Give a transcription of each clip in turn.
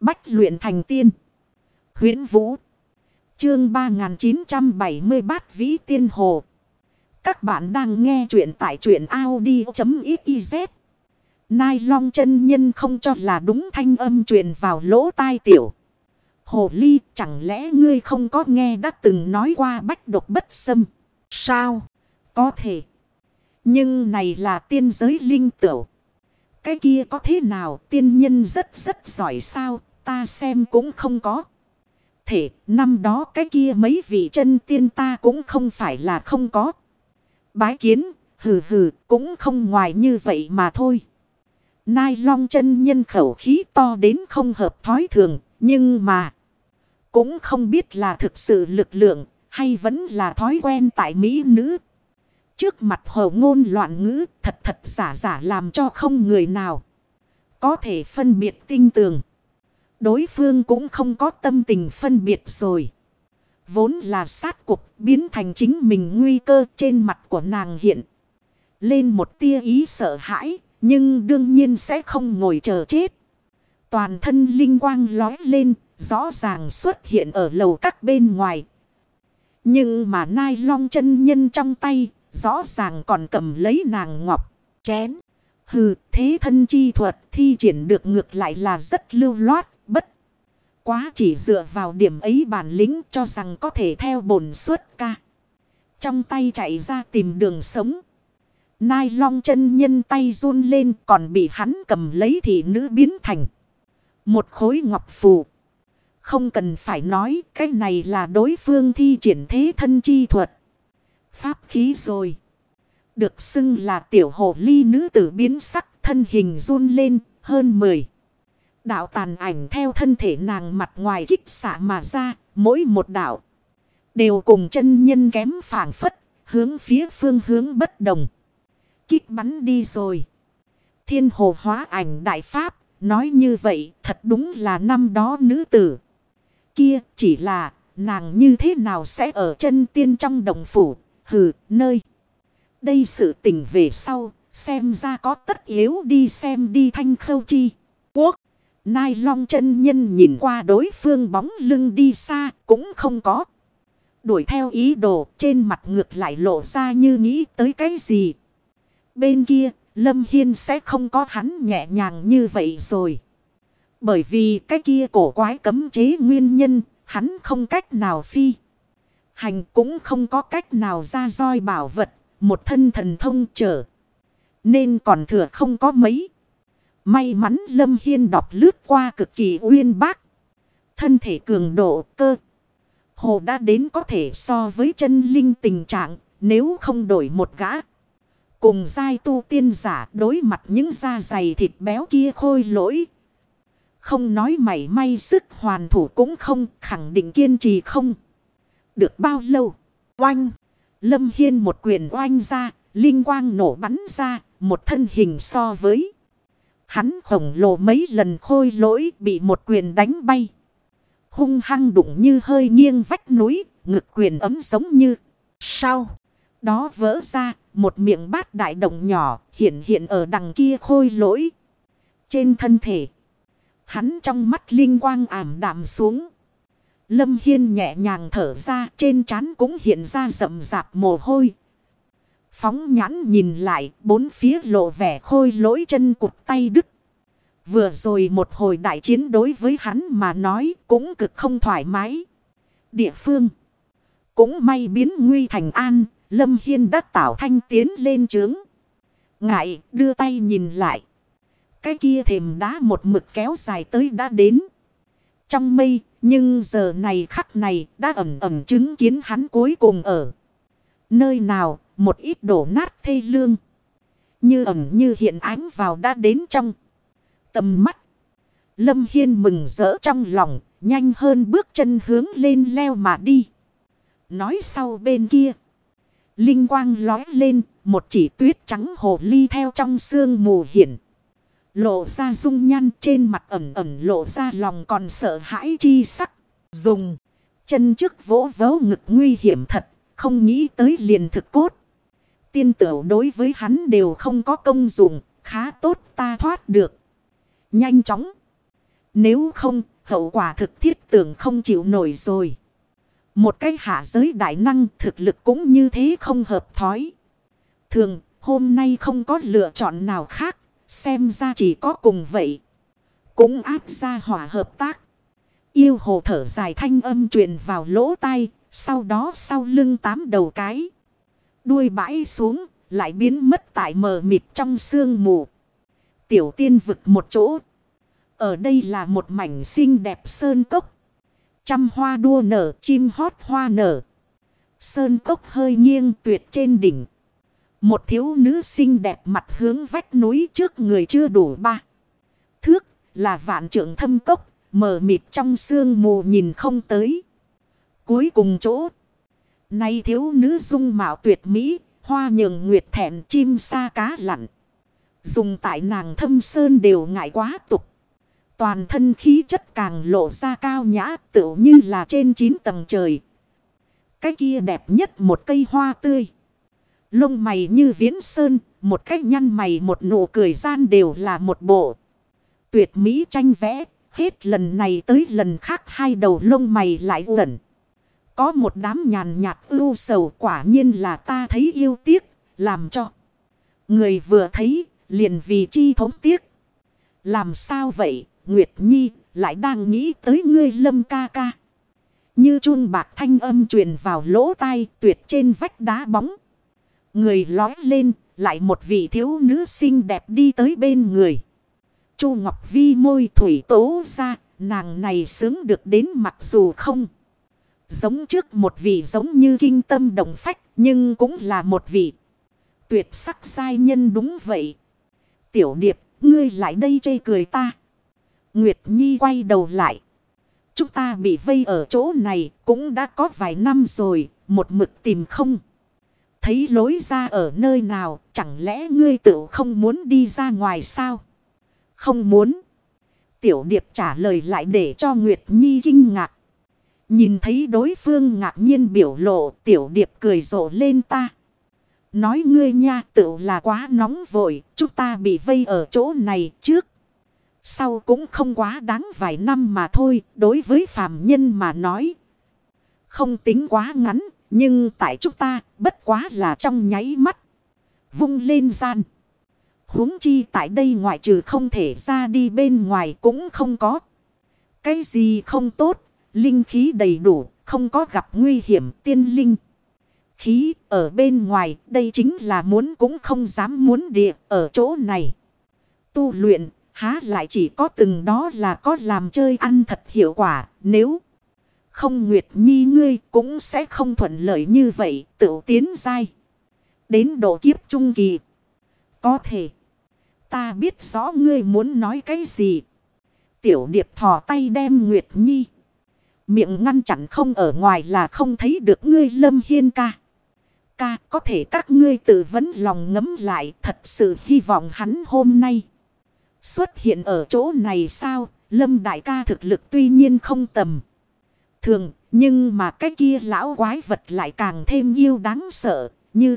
Bách luyện thành tiên. huyễn Vũ. Chương 3970 bát vĩ tiên hồ. Các bạn đang nghe truyện tại truyện Audi.xyz. Nai long chân nhân không cho là đúng thanh âm truyền vào lỗ tai tiểu. Hồ ly, chẳng lẽ ngươi không có nghe đã từng nói qua bách độc bất xâm. Sao? Có thể. Nhưng này là tiên giới linh tửu. Cái kia có thế nào tiên nhân rất rất giỏi sao ta xem cũng không có. Thể, năm đó cái kia mấy vị chân tiên ta cũng không phải là không có. Bái kiến, hừ hừ, cũng không ngoài như vậy mà thôi. Nai long chân nhân khẩu khí to đến không hợp thói thường, nhưng mà cũng không biết là thực sự lực lượng hay vẫn là thói quen tại Mỹ nữ. Trước mặt hồ ngôn loạn ngữ, thật thật giả giả làm cho không người nào. Có thể phân biệt tinh tường. Đối phương cũng không có tâm tình phân biệt rồi. Vốn là sát cục biến thành chính mình nguy cơ trên mặt của nàng hiện. Lên một tia ý sợ hãi. Nhưng đương nhiên sẽ không ngồi chờ chết. Toàn thân linh quang lói lên. Rõ ràng xuất hiện ở lầu các bên ngoài. Nhưng mà nai long chân nhân trong tay Rõ ràng còn cầm lấy nàng ngọc, chén. Hừ, thế thân chi thuật thi triển được ngược lại là rất lưu loát. Quá chỉ dựa vào điểm ấy bản lĩnh cho rằng có thể theo bổn suốt ca. Trong tay chạy ra tìm đường sống. Nai long chân nhân tay run lên còn bị hắn cầm lấy thị nữ biến thành. Một khối ngọc phù. Không cần phải nói cái này là đối phương thi triển thế thân chi thuật pháp khí rồi. Được xưng là tiểu hồ ly nữ tử biến sắc thân hình run lên hơn 10. Đạo tàn ảnh theo thân thể nàng mặt ngoài kích xạ mà ra, mỗi một đạo. Đều cùng chân nhân kém phản phất, hướng phía phương hướng bất đồng. Kích bắn đi rồi. Thiên hồ hóa ảnh đại pháp, nói như vậy thật đúng là năm đó nữ tử. Kia chỉ là nàng như thế nào sẽ ở chân tiên trong đồng phủ, Hừ, nơi. Đây sự tình về sau, xem ra có tất yếu đi xem đi thanh khâu chi. Nai long chân nhân nhìn qua đối phương bóng lưng đi xa cũng không có. Đuổi theo ý đồ trên mặt ngược lại lộ ra như nghĩ tới cái gì. Bên kia, Lâm Hiên sẽ không có hắn nhẹ nhàng như vậy rồi. Bởi vì cái kia cổ quái cấm chế nguyên nhân, hắn không cách nào phi hành cũng không có cách nào ra roi bảo vật, một thân thần thông trở. Nên còn thừa không có mấy. May mắn Lâm Hiên đọc lướt qua cực kỳ uyên bác. Thân thể cường độ cơ. Hồ đã đến có thể so với chân linh tình trạng, nếu không đổi một gã. Cùng giai tu tiên giả đối mặt những da dày thịt béo kia khôi lỗi. Không nói mảy may sức hoàn thủ cũng không, khẳng định kiên trì không được bao lâu. Oanh. Lâm Hiên một quyền oanh ra. Linh quang nổ bắn ra. Một thân hình so với. Hắn khổng lồ mấy lần khôi lỗi bị một quyền đánh bay. Hung hăng đụng như hơi nghiêng vách núi. Ngực quyền ấm giống như. Sao? Đó vỡ ra. Một miệng bát đại động nhỏ. Hiện hiện ở đằng kia khôi lỗi. Trên thân thể. Hắn trong mắt linh quang ảm đạm xuống. Lâm Hiên nhẹ nhàng thở ra, trên trán cũng hiện ra rậm rạp mồ hôi. Phóng nhãn nhìn lại, bốn phía lộ vẻ khôi lỗi chân cụt tay đứt. Vừa rồi một hồi đại chiến đối với hắn mà nói cũng cực không thoải mái. Địa phương cũng may biến nguy thành an. Lâm Hiên đã tạo thanh tiến lên trướng. Ngại đưa tay nhìn lại. Cái kia thềm đá một mực kéo dài tới đã đến. Trong mây, nhưng giờ này khắc này đã ẩm ẩm chứng kiến hắn cuối cùng ở. Nơi nào một ít đổ nát thê lương. Như ẩm như hiện ánh vào đã đến trong. Tầm mắt. Lâm Hiên mừng rỡ trong lòng. Nhanh hơn bước chân hướng lên leo mà đi. Nói sau bên kia. Linh quang lói lên. Một chỉ tuyết trắng hồ ly theo trong sương mù hiển. Lộ ra dung nhăn trên mặt ẩm ẩm lộ ra lòng còn sợ hãi chi sắc. Dùng, chân trước vỗ vớ ngực nguy hiểm thật. Không nghĩ tới liền thực cốt. Tiên tửu đối với hắn đều không có công dụng. Khá tốt ta thoát được. Nhanh chóng. Nếu không, hậu quả thực thiết tưởng không chịu nổi rồi. Một cái hạ giới đại năng thực lực cũng như thế không hợp thói. Thường, hôm nay không có lựa chọn nào khác, xem ra chỉ có cùng vậy. Cũng áp ra hỏa hợp tác. Yêu hồ thở dài thanh âm truyền vào lỗ tai, sau đó sau lưng tám đầu cái. Đuôi bãi xuống, lại biến mất tại mờ mịt trong sương mù. Tiểu tiên vực một chỗ. Ở đây là một mảnh xinh đẹp sơn cốc. Trăm hoa đua nở, chim hót hoa nở. Sơn cốc hơi nghiêng tuyệt trên đỉnh. Một thiếu nữ xinh đẹp mặt hướng vách núi trước người chưa đủ ba. Thước là vạn trưởng thâm cốc, mờ mịt trong sương mù nhìn không tới. Cuối cùng chỗ. Nay thiếu nữ dung mạo tuyệt mỹ, hoa nhường nguyệt thẹn chim sa cá lặn. Dùng tại nàng thâm sơn đều ngại quá tục. Toàn thân khí chất càng lộ ra cao nhã tựu như là trên chín tầng trời. Cái kia đẹp nhất một cây hoa tươi. Lông mày như viễn sơn, một cách nhăn mày một nụ cười gian đều là một bộ. Tuyệt mỹ tranh vẽ, hết lần này tới lần khác hai đầu lông mày lại gần. Có một đám nhàn nhạt ưu sầu quả nhiên là ta thấy yêu tiếc, làm cho. Người vừa thấy, liền vì chi thống tiếc. Làm sao vậy, Nguyệt Nhi, lại đang nghĩ tới ngươi lâm ca ca. Như chuông bạc thanh âm truyền vào lỗ tai tuyệt trên vách đá bóng. Người lói lên, lại một vị thiếu nữ xinh đẹp đi tới bên người. Chu Ngọc Vi môi thủy tố ra, nàng này sướng được đến mặc dù không. Giống trước một vị giống như kinh tâm đồng phách, nhưng cũng là một vị tuyệt sắc sai nhân đúng vậy. Tiểu điệp, ngươi lại đây chê cười ta. Nguyệt Nhi quay đầu lại. Chúng ta bị vây ở chỗ này cũng đã có vài năm rồi, một mực tìm không. Thấy lối ra ở nơi nào, chẳng lẽ ngươi tự không muốn đi ra ngoài sao? Không muốn. Tiểu điệp trả lời lại để cho Nguyệt Nhi kinh ngạc. Nhìn thấy đối phương ngạc nhiên biểu lộ, tiểu điệp cười rộ lên ta. Nói ngươi nha tự là quá nóng vội, chúng ta bị vây ở chỗ này trước. Sau cũng không quá đáng vài năm mà thôi, đối với phàm nhân mà nói. Không tính quá ngắn, nhưng tại chúng ta bất quá là trong nháy mắt. Vung lên gian. huống chi tại đây ngoại trừ không thể ra đi bên ngoài cũng không có. Cái gì không tốt, linh khí đầy đủ, không có gặp nguy hiểm tiên linh. Khí ở bên ngoài, đây chính là muốn cũng không dám muốn địa ở chỗ này. Tu luyện, há lại chỉ có từng đó là có làm chơi ăn thật hiệu quả, nếu không Nguyệt Nhi ngươi cũng sẽ không thuận lợi như vậy, tự tiến dai. Đến độ kiếp trung kỳ. Có thể. Ta biết rõ ngươi muốn nói cái gì. Tiểu điệp thò tay đem Nguyệt Nhi. Miệng ngăn chặn không ở ngoài là không thấy được ngươi lâm hiên ca. Ca có thể các ngươi tự vấn lòng ngấm lại thật sự hy vọng hắn hôm nay. Xuất hiện ở chỗ này sao? Lâm đại ca thực lực tuy nhiên không tầm thường, nhưng mà cái kia lão quái vật lại càng thêm yêu đáng sợ, như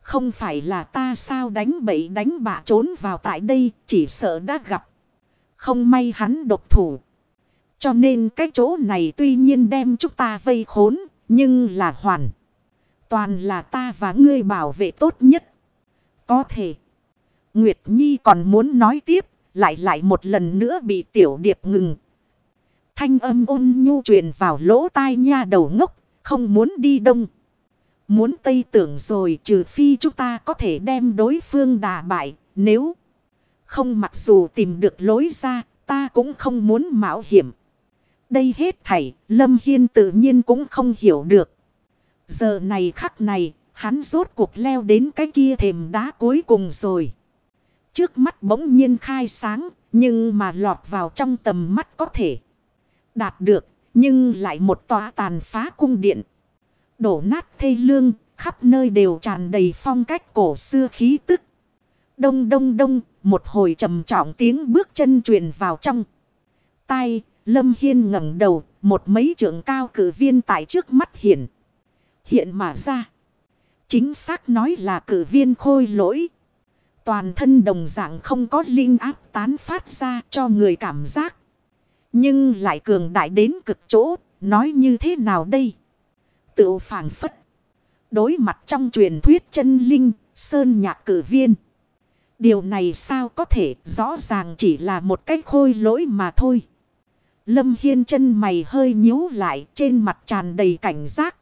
không phải là ta sao đánh bậy đánh bạ trốn vào tại đây, chỉ sợ đã gặp. Không may hắn độc thủ. Cho nên cái chỗ này tuy nhiên đem chúng ta vây khốn, nhưng là hoàn. Toàn là ta và ngươi bảo vệ tốt nhất. Có thể. Nguyệt Nhi còn muốn nói tiếp, lại lại một lần nữa bị tiểu điệp ngừng, Thanh âm ôn nhu truyền vào lỗ tai nha đầu ngốc, không muốn đi đông. Muốn tây tưởng rồi trừ phi chúng ta có thể đem đối phương đà bại, nếu không mặc dù tìm được lối ra, ta cũng không muốn mạo hiểm. Đây hết thảy, Lâm Hiên tự nhiên cũng không hiểu được. Giờ này khắc này, hắn rốt cuộc leo đến cái kia thềm đá cuối cùng rồi. Trước mắt bỗng nhiên khai sáng, nhưng mà lọt vào trong tầm mắt có thể đạt được, nhưng lại một tòa tàn phá cung điện. Đổ nát thê lương, khắp nơi đều tràn đầy phong cách cổ xưa khí tức. Đông đông đông, một hồi trầm trọng tiếng bước chân truyền vào trong. tay Lâm Hiên ngẩng đầu, một mấy trưởng cao cử viên tại trước mắt hiện. Hiện mà ra. Chính xác nói là cử viên khôi lỗi. Toàn thân đồng dạng không có linh áp tán phát ra cho người cảm giác. Nhưng lại cường đại đến cực chỗ, nói như thế nào đây? Tự phản phất. Đối mặt trong truyền thuyết chân linh, sơn nhạc cử viên. Điều này sao có thể rõ ràng chỉ là một cách khôi lỗi mà thôi. Lâm Hiên chân mày hơi nhíu lại, trên mặt tràn đầy cảnh giác.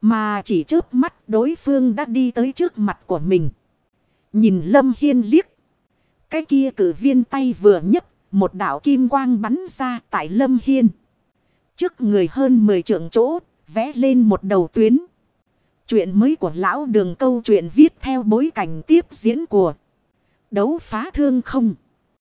Mà chỉ trước mắt, đối phương đã đi tới trước mặt của mình. Nhìn Lâm Hiên liếc. Cái kia cử viên tay vừa nhấc, một đạo kim quang bắn ra tại Lâm Hiên. Trước người hơn 10 trượng chỗ, vẽ lên một đầu tuyến. Chuyện mới của lão đường câu chuyện viết theo bối cảnh tiếp diễn của đấu phá thương không.